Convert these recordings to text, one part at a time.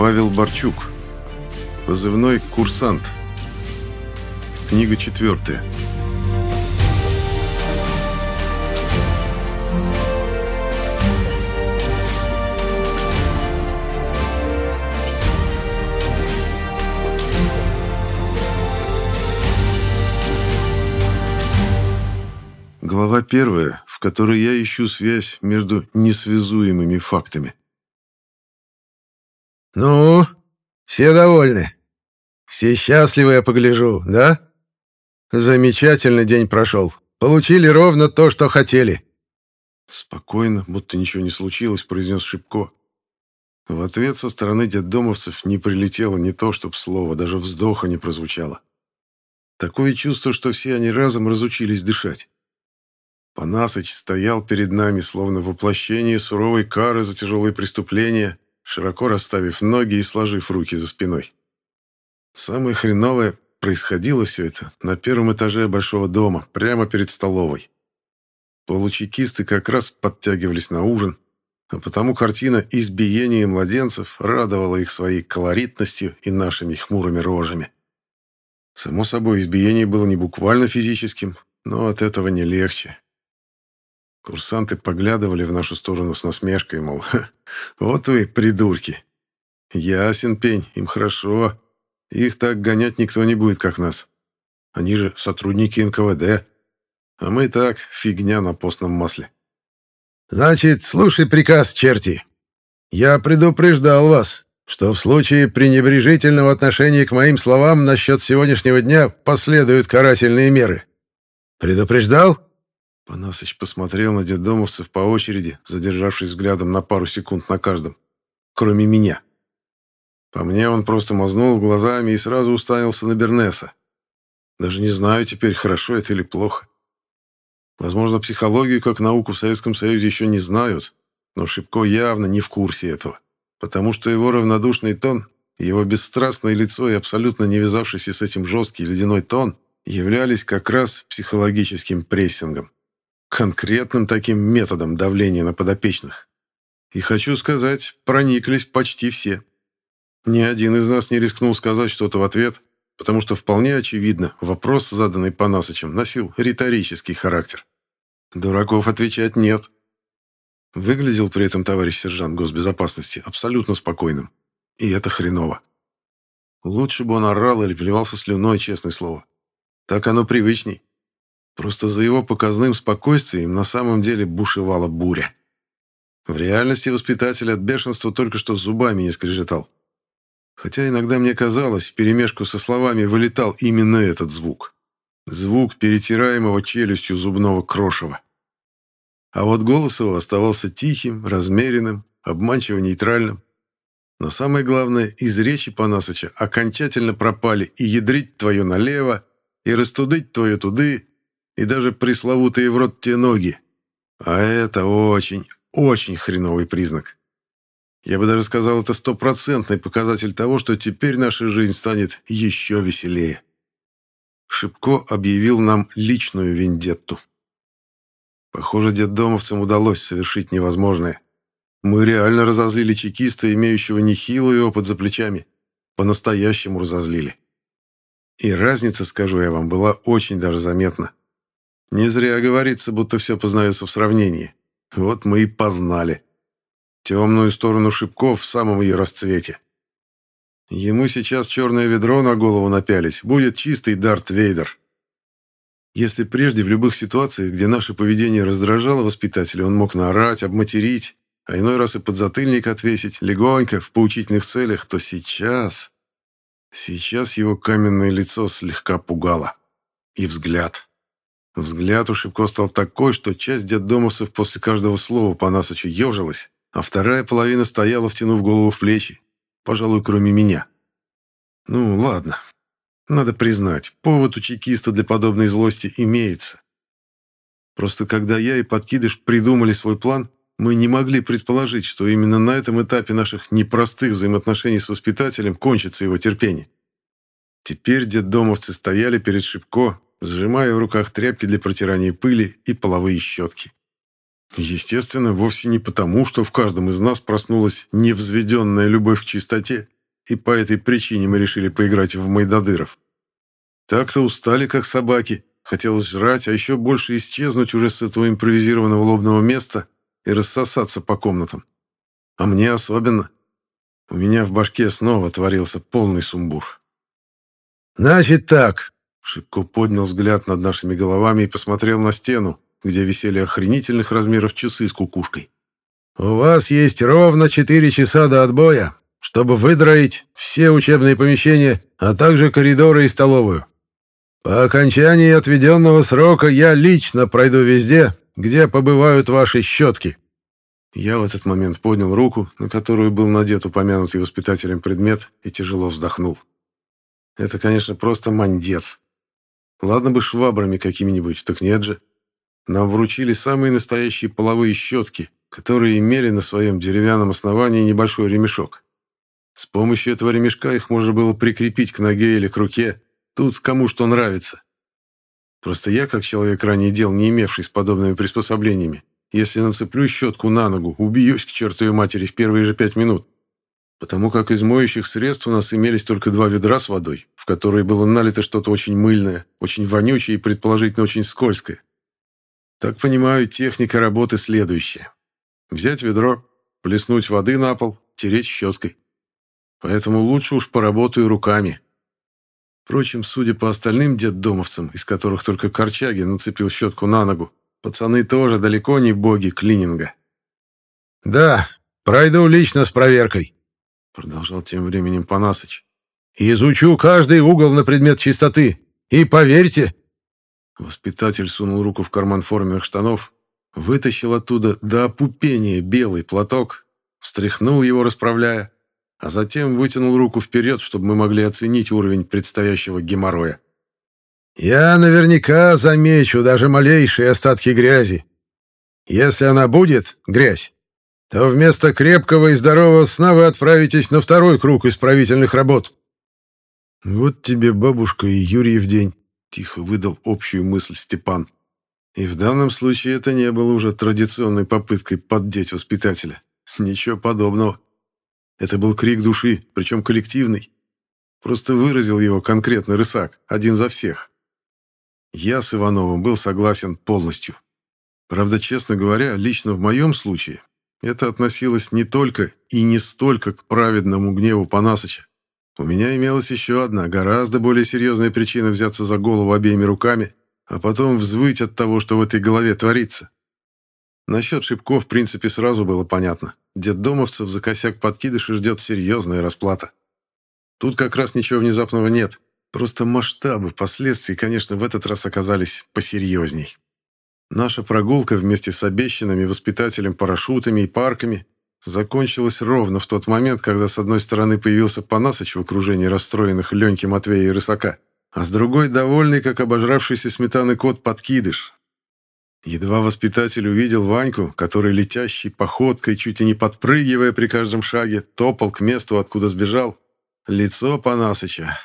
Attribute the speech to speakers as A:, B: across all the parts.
A: Павел Борчук. Позывной «Курсант». Книга четвертая. Глава первая, в которой я ищу связь между несвязуемыми фактами.
B: «Ну, все довольны? Все счастливы, я погляжу, да? Замечательный день прошел. Получили ровно то, что хотели».
A: Спокойно, будто ничего не случилось, произнес Шипко. В ответ со стороны детдомовцев не прилетело не то, чтоб слово, даже вздоха не прозвучало. Такое чувство, что все они разом разучились дышать. Панасыч стоял перед нами, словно воплощение суровой кары за тяжелые преступления, широко расставив ноги и сложив руки за спиной. Самое хреновое, происходило все это на первом этаже большого дома, прямо перед столовой. Получекисты как раз подтягивались на ужин, а потому картина избиения младенцев радовала их своей колоритностью и нашими хмурыми рожами. Само собой, избиение было не буквально физическим, но от этого не легче. Курсанты поглядывали в нашу сторону с насмешкой, мол, вот вы, придурки. Ясен пень, им хорошо. Их так гонять никто не будет, как нас. Они же сотрудники НКВД. А мы так, фигня на постном масле.
B: Значит, слушай приказ, черти. Я предупреждал вас, что в случае пренебрежительного отношения к моим словам насчет сегодняшнего дня последуют карательные меры. Предупреждал?
A: Панасыч посмотрел на детдомовцев по очереди, задержавшись взглядом на пару секунд на каждом. Кроме меня. По мне он просто мазнул глазами и сразу уставился на Бернеса. Даже не знаю теперь, хорошо это или плохо. Возможно, психологию как науку в Советском Союзе еще не знают, но Шипко явно не в курсе этого, потому что его равнодушный тон, его бесстрастное лицо и абсолютно не вязавшийся с этим жесткий ледяной тон являлись как раз психологическим прессингом конкретным таким методом давления на подопечных. И хочу сказать, прониклись почти все. Ни один из нас не рискнул сказать что-то в ответ, потому что вполне очевидно, вопрос, заданный Панасычем, носил риторический характер. Дураков отвечать нет. Выглядел при этом товарищ сержант госбезопасности абсолютно спокойным. И это хреново. Лучше бы он орал или плевался слюной, честное слово. Так оно привычней. Просто за его показным спокойствием на самом деле бушевала буря. В реальности воспитатель от бешенства только что зубами не скрежетал. Хотя иногда мне казалось, в перемешку со словами вылетал именно этот звук. Звук перетираемого челюстью зубного крошева. А вот голос его оставался тихим, размеренным, обманчиво нейтральным. Но самое главное, из речи Панасыча окончательно пропали и ядрить твое налево, и растудыть твое туды, и даже пресловутые в рот те ноги. А это очень, очень хреновый признак. Я бы даже сказал, это стопроцентный показатель того, что теперь наша жизнь станет еще веселее. Шипко объявил нам личную вендетту. Похоже, детдомовцам удалось совершить невозможное. Мы реально разозлили чекиста, имеющего нехилый опыт за плечами. По-настоящему разозлили. И разница, скажу я вам, была очень даже заметна. Не зря говорится, будто все познается в сравнении. Вот мы и познали. Темную сторону шипков в самом ее расцвете. Ему сейчас черное ведро на голову напялить, будет чистый Дарт Вейдер. Если прежде в любых ситуациях, где наше поведение раздражало воспитателя, он мог наорать, обматерить, а иной раз и подзатыльник отвесить, легонько, в поучительных целях, то сейчас... Сейчас его каменное лицо слегка пугало. И взгляд. Взгляд у Шибко стал такой, что часть детдомовцев после каждого слова по Насычу ежилась, а вторая половина стояла, втянув голову в плечи. Пожалуй, кроме меня. Ну, ладно. Надо признать, повод у чекиста для подобной злости имеется. Просто когда я и подкидыш придумали свой план, мы не могли предположить, что именно на этом этапе наших непростых взаимоотношений с воспитателем кончится его терпение. Теперь детдомовцы стояли перед Шибко, сжимая в руках тряпки для протирания пыли и половые щетки. Естественно, вовсе не потому, что в каждом из нас проснулась невзведенная любовь к чистоте, и по этой причине мы решили поиграть в Майдадыров. Так-то устали, как собаки, хотелось жрать, а еще больше исчезнуть уже с этого импровизированного лобного места и рассосаться по комнатам. А мне особенно. У меня в башке снова творился полный сумбур.
B: «Значит так», —
A: Шибко поднял взгляд над нашими головами и посмотрел на стену, где висели охренительных размеров часы с кукушкой.
B: «У вас есть ровно четыре часа до отбоя, чтобы выдроить все учебные помещения, а также коридоры и столовую. По окончании отведенного срока я лично пройду везде, где побывают ваши щетки».
A: Я в этот момент поднял руку, на которую был надет упомянутый воспитателем предмет, и тяжело вздохнул. Это, конечно, просто мандец. Ладно бы швабрами какими-нибудь, так нет же. Нам вручили самые настоящие половые щетки, которые имели на своем деревянном основании небольшой ремешок. С помощью этого ремешка их можно было прикрепить к ноге или к руке, тут кому что нравится. Просто я, как человек ранее дел, не имевший с подобными приспособлениями, если нацеплю щетку на ногу, убьюсь к чертовой матери в первые же пять минут. Потому как из моющих средств у нас имелись только два ведра с водой, в которые было налито что-то очень мыльное, очень вонючее и, предположительно, очень скользкое. Так понимаю, техника работы следующая. Взять ведро, плеснуть воды на пол, тереть щеткой. Поэтому лучше уж поработаю руками. Впрочем, судя по остальным детдомовцам, из которых только Корчаги нацепил щетку на ногу, Пацаны тоже далеко не боги клининга.
B: «Да, пройду лично с проверкой», —
A: продолжал тем временем Панасыч.
B: «Изучу каждый угол на предмет чистоты. И поверьте...»
A: Воспитатель сунул руку в карман форменных штанов, вытащил оттуда до опупения белый платок, встряхнул его, расправляя, а затем вытянул руку вперед, чтобы мы могли оценить уровень предстоящего геморроя.
B: Я наверняка замечу даже малейшие остатки грязи. Если она будет, грязь, то вместо крепкого и здорового сна вы отправитесь на второй круг исправительных работ.
A: Вот тебе бабушка и Юрий в день, тихо выдал общую мысль Степан. И в данном случае это не было уже традиционной попыткой поддеть воспитателя. Ничего подобного. Это был крик души, причем коллективный. Просто выразил его конкретно рысак, один за всех. Я с Ивановым был согласен полностью. Правда, честно говоря, лично в моем случае это относилось не только и не столько к праведному гневу Панасыча. У меня имелась еще одна, гораздо более серьезная причина взяться за голову обеими руками, а потом взвыть от того, что в этой голове творится. Насчет Шибко, в принципе, сразу было понятно. Детдомовцев за косяк подкидыша ждет серьезная расплата. Тут как раз ничего внезапного нет. Просто масштабы последствий, конечно, в этот раз оказались посерьезней. Наша прогулка вместе с обещанными воспитателем парашютами и парками закончилась ровно в тот момент, когда с одной стороны появился Панасыч в окружении расстроенных Леньки, Матвея и Рысака, а с другой довольный, как обожравшийся сметаны кот, подкидыш. Едва воспитатель увидел Ваньку, который летящей походкой, чуть ли не подпрыгивая при каждом шаге, топал к месту, откуда сбежал, лицо Панасыча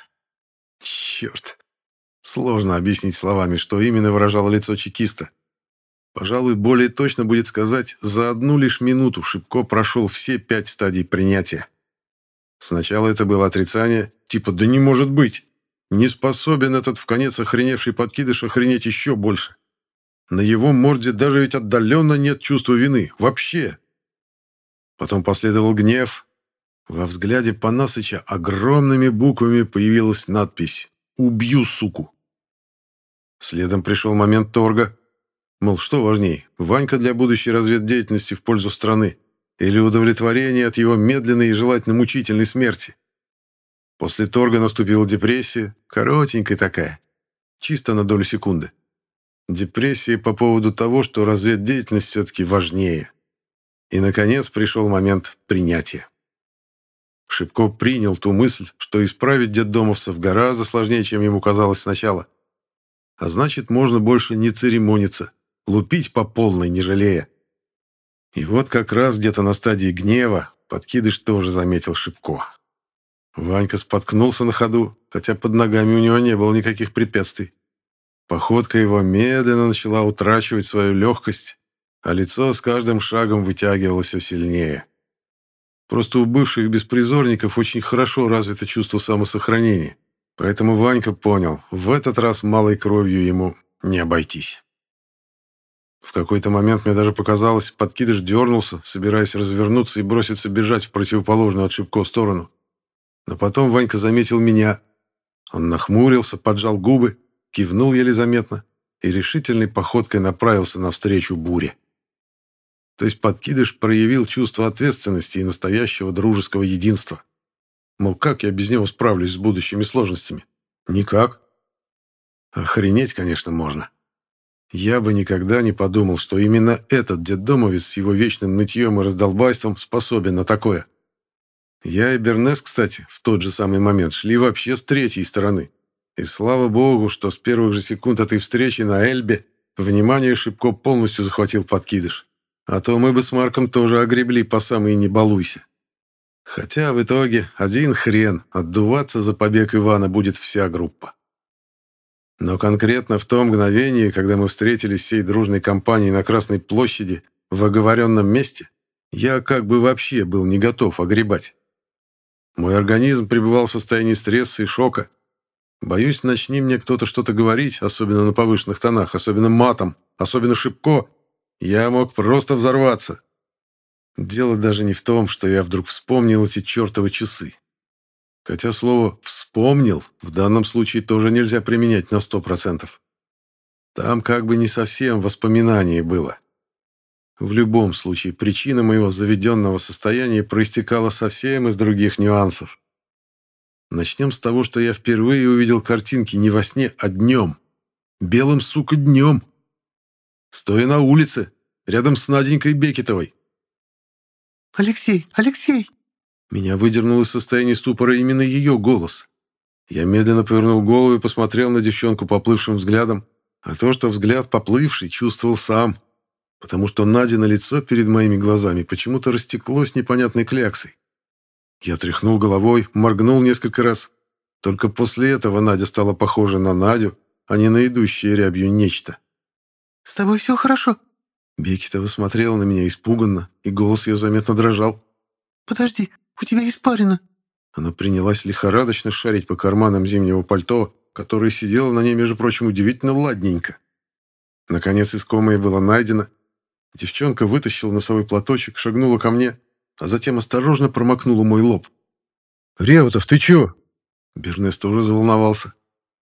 A: Черт. Сложно объяснить словами, что именно выражало лицо чекиста. Пожалуй, более точно будет сказать, за одну лишь минуту Шибко прошел все пять стадий принятия. Сначала это было отрицание, типа «да не может быть». Не способен этот в конец охреневший подкидыш охренеть еще больше. На его морде даже ведь отдаленно нет чувства вины. Вообще. Потом последовал гнев, во взгляде Панасыча огромными буквами появилась надпись «Убью, суку». Следом пришел момент торга. Мол, что важней, Ванька для будущей разведдеятельности в пользу страны или удовлетворение от его медленной и желательно мучительной смерти? После торга наступила депрессия, коротенькая такая, чисто на долю секунды. Депрессия по поводу того, что разведдеятельность все-таки важнее. И, наконец, пришел момент принятия. Шибко принял ту мысль, что исправить детдомовцев гораздо сложнее, чем ему казалось сначала. А значит, можно больше не церемониться, лупить по полной, не жалея. И вот как раз где-то на стадии гнева подкидыш тоже заметил Шибко. Ванька споткнулся на ходу, хотя под ногами у него не было никаких препятствий. Походка его медленно начала утрачивать свою легкость, а лицо с каждым шагом вытягивалось все сильнее. Просто у бывших беспризорников очень хорошо развито чувство самосохранения. Поэтому Ванька понял, в этот раз малой кровью ему не обойтись. В какой-то момент мне даже показалось, подкидыш дернулся, собираясь развернуться и броситься бежать в противоположную от Шибко сторону. Но потом Ванька заметил меня. Он нахмурился, поджал губы, кивнул еле заметно и решительной походкой направился навстречу буре. То есть подкидыш проявил чувство ответственности и настоящего дружеского единства. Мол, как я без него справлюсь с будущими сложностями? Никак. Охренеть, конечно, можно. Я бы никогда не подумал, что именно этот детдомовец с его вечным нытьем и раздолбайством способен на такое. Я и Бернес, кстати, в тот же самый момент шли вообще с третьей стороны. И слава богу, что с первых же секунд этой встречи на Эльбе внимание Шибко полностью захватил подкидыш. А то мы бы с Марком тоже огребли по самой не балуйся. Хотя в итоге один хрен, отдуваться за побег Ивана будет вся группа. Но конкретно в том мгновении, когда мы встретились всей дружной компанией на Красной площади в оговоренном месте, я как бы вообще был не готов огребать. Мой организм пребывал в состоянии стресса и шока. Боюсь, начни мне кто-то что-то говорить, особенно на повышенных тонах, особенно матом, особенно шибко, я мог просто взорваться. Дело даже не в том, что я вдруг вспомнил эти чертовы часы. Хотя слово «вспомнил» в данном случае тоже нельзя применять на сто процентов. Там как бы не совсем воспоминание было. В любом случае, причина моего заведенного состояния проистекала совсем из других нюансов. Начнем с того, что я впервые увидел картинки не во сне, а днем. Белым, сука, днем стоя на улице, рядом с Наденькой Бекетовой.
C: «Алексей! Алексей!»
A: Меня выдернул из состояния ступора именно ее голос. Я медленно повернул голову и посмотрел на девчонку поплывшим взглядом, а то, что взгляд поплывший, чувствовал сам, потому что Надя на лицо перед моими глазами почему-то растеклось непонятной кляксой. Я тряхнул головой, моргнул несколько раз. Только после этого Надя стала похожа на Надю, а не на идущее рябью нечто.
C: «С тобой все хорошо?»
A: Бекетова смотрела на меня испуганно, и голос ее заметно дрожал.
C: «Подожди, у тебя испарина».
A: Она принялась лихорадочно шарить по карманам зимнего пальто, которое сидело на ней, между прочим, удивительно ладненько. Наконец искомое было найдено. Девчонка вытащила носовой платочек, шагнула ко мне, а затем осторожно промокнула мой лоб. «Реутов, ты чё?» Бернес тоже заволновался.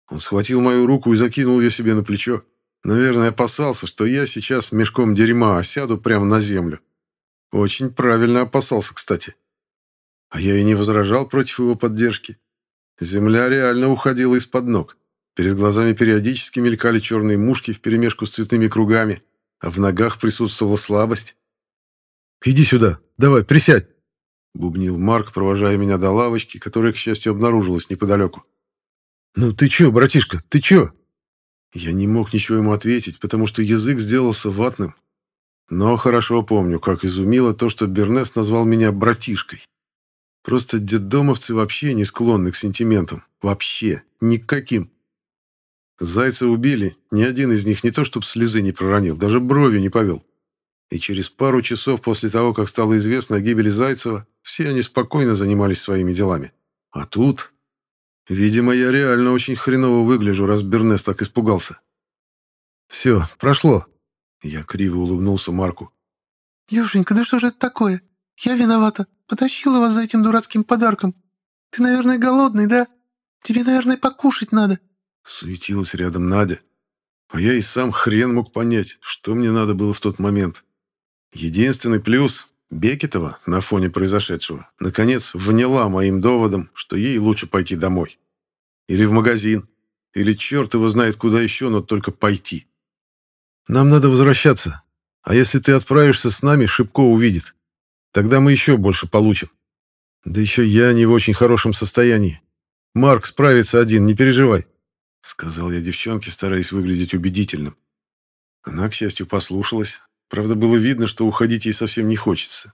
A: Он схватил мою руку и закинул ее себе на плечо. Наверное, опасался, что я сейчас мешком дерьма осяду прямо на землю. Очень правильно опасался, кстати. А я и не возражал против его поддержки. Земля реально уходила из-под ног. Перед глазами периодически мелькали черные мушки вперемешку с цветными кругами, а в ногах присутствовала слабость. «Иди сюда, давай, присядь!» — бубнил Марк, провожая меня до лавочки, которая, к счастью, обнаружилась неподалеку. «Ну ты чё, братишка, ты чё?» Я не мог ничего ему ответить, потому что язык сделался ватным. Но хорошо помню, как изумило то, что Бернес назвал меня братишкой. Просто детдомовцы вообще не склонны к сентиментам. Вообще. Никаким. Зайца убили, ни один из них не то чтобы слезы не проронил, даже бровью не повел. И через пару часов после того, как стало известно о гибели Зайцева, все они спокойно занимались своими делами. А тут Видимо, я реально очень хреново выгляжу, раз Бернес так испугался. Все, прошло. Я криво улыбнулся Марку.
C: Лешенька, да что же это такое? Я виновата. Потащила вас за этим дурацким подарком. Ты, наверное, голодный, да? Тебе, наверное, покушать надо.
A: Суетилась рядом Надя. А я и сам хрен мог понять, что мне надо было в тот момент. Единственный плюс Бекетова на фоне произошедшего, наконец, вняла моим доводом, что ей лучше пойти домой. Или в магазин. Или черт его знает куда еще, но только пойти. Нам надо возвращаться. А если ты отправишься с нами, Шибко увидит. Тогда мы еще больше получим. Да еще я не в очень хорошем состоянии. Марк справится один, не переживай. Сказал я девчонке, стараясь выглядеть убедительным. Она, к счастью, послушалась, Правда, было видно, что уходить ей совсем не хочется.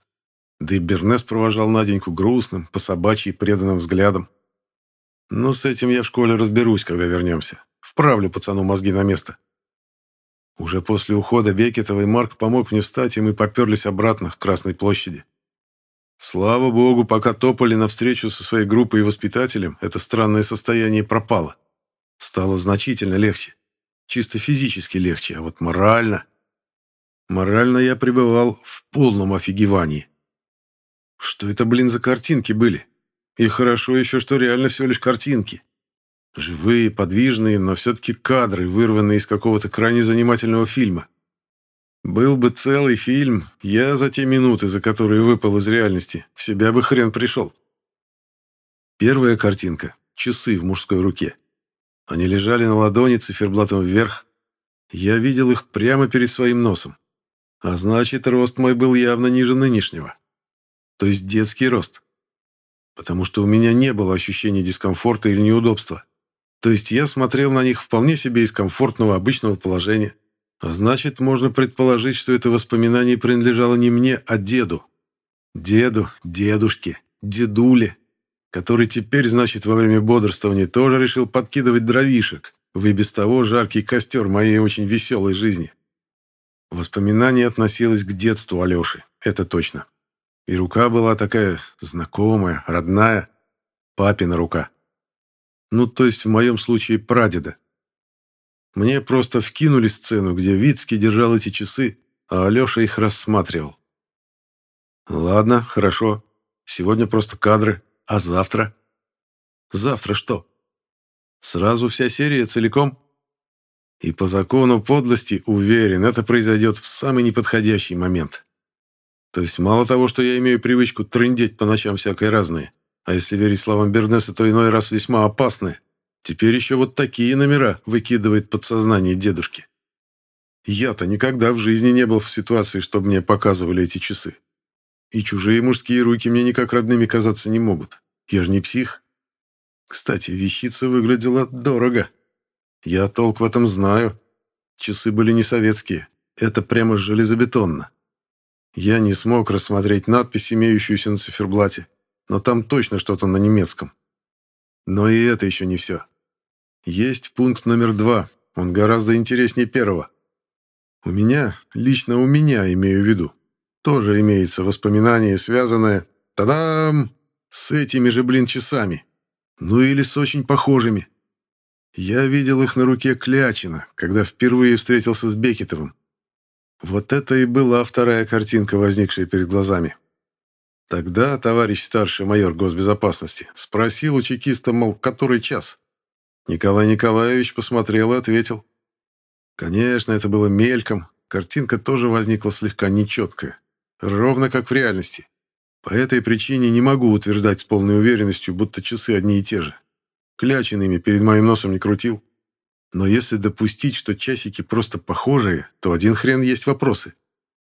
A: Да и Бернес провожал Наденьку грустным, по собачьи преданным взглядом. Но с этим я в школе разберусь, когда вернемся. Вправлю пацану мозги на место. Уже после ухода Бекетова Марк помог мне встать, и мы поперлись обратно к Красной площади. Слава богу, пока топали навстречу со своей группой и воспитателем, это странное состояние пропало. Стало значительно легче. Чисто физически легче, а вот морально... Морально я пребывал в полном офигевании. Что это, блин, за картинки были? И хорошо еще, что реально всего лишь картинки. Живые, подвижные, но все-таки кадры, вырванные из какого-то крайне занимательного фильма. Был бы целый фильм, я за те минуты, за которые выпал из реальности, в себя бы хрен пришел. Первая картинка — часы в мужской руке. Они лежали на ладони циферблатом вверх. Я видел их прямо перед своим носом. А значит, рост мой был явно ниже нынешнего. То есть детский рост. Потому что у меня не было ощущения дискомфорта или неудобства. То есть я смотрел на них вполне себе из комфортного обычного положения. А значит, можно предположить, что это воспоминание принадлежало не мне, а деду. Деду, дедушке, дедуле, который теперь, значит, во время бодрствования тоже решил подкидывать дровишек в и без того жаркий костер моей очень веселой жизни. Воспоминание относилось к детству Алеши, это точно. И рука была такая знакомая, родная, папина рука. Ну, то есть в моем случае прадеда. Мне просто вкинули сцену, где Вицкий держал эти часы, а Алеша их рассматривал. Ладно, хорошо. Сегодня просто кадры. А завтра? Завтра что? Сразу вся серия целиком? И по закону подлости, уверен, это произойдет в самый неподходящий момент. То есть мало того, что я имею привычку трындеть по ночам всякое разное, а если верить словам Бернеса, то иной раз весьма опасное, теперь еще вот такие номера выкидывает подсознание дедушки. Я-то никогда в жизни не был в ситуации, чтобы мне показывали эти часы. И чужие мужские руки мне никак родными казаться не могут. Я же не псих. Кстати, вещица выглядела дорого. Я толк в этом знаю. Часы были не советские. Это прямо железобетонно. Я не смог рассмотреть надпись, имеющуюся на циферблате, но там точно что-то на немецком. Но и это еще не все. Есть пункт номер два. Он гораздо интереснее первого. У меня, лично у меня, имею в виду, тоже имеется воспоминание, связанное, тадам, с этими же, блин, часами. Ну или с очень похожими. Я видел их на руке Клячина, когда впервые встретился с Бекетовым. Вот это и была вторая картинка, возникшая перед глазами. Тогда товарищ старший майор госбезопасности спросил у чекиста, мол, который час. Николай Николаевич посмотрел и ответил. Конечно, это было мельком, картинка тоже возникла слегка нечеткая, ровно как в реальности. По этой причине не могу утверждать с полной уверенностью, будто часы одни и те же. Клячин ими перед моим носом не крутил. Но если допустить, что часики просто похожие, то один хрен есть вопросы.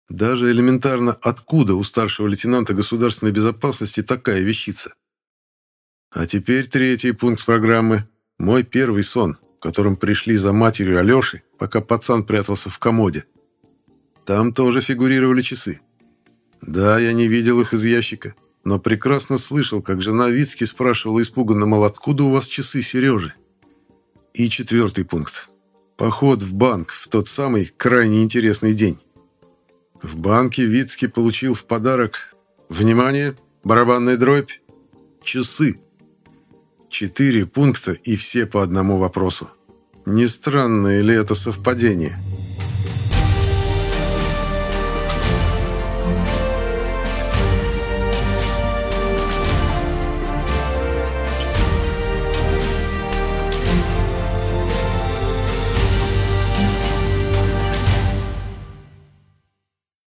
A: Даже элементарно, откуда у старшего лейтенанта государственной безопасности такая вещица? А теперь третий пункт программы. Мой первый сон, в котором пришли за матерью Алеши, пока пацан прятался в комоде. Там тоже фигурировали часы. Да, я не видел их из ящика, но прекрасно слышал, как жена Вицки спрашивала испуганно, мол, откуда у вас часы Сережи? И четвертый пункт. Поход в банк в тот самый крайне интересный день. В банке Вицки получил в подарок, внимание, барабанная дробь, часы. Четыре пункта и все по одному вопросу. Не странное ли это совпадение?